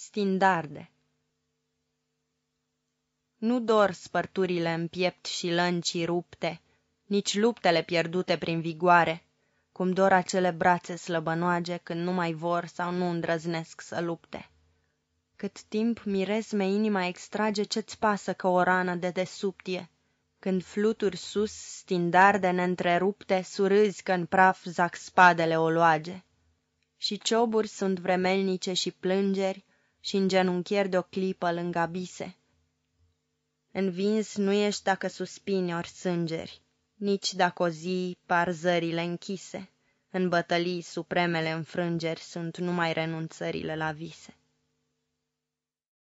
Stindarde Nu dor spărturile în piept și lăncii rupte, Nici luptele pierdute prin vigoare, Cum dor acele brațe slăbănoage Când nu mai vor sau nu îndrăznesc să lupte. Cât timp miresme inima extrage, Ce-ți pasă că o rană de desubtie, Când fluturi sus stindarde neîntrerupte, Surâzi că în praf zac spadele oloage. Și cioburi sunt vremelnice și plângeri, și îngenunchieri de o clipă lângă abise. Învins nu ești dacă suspini ori sângeri, nici dacă o zi par zările închise. În bătălii supremele înfrângeri sunt numai renunțările la vise.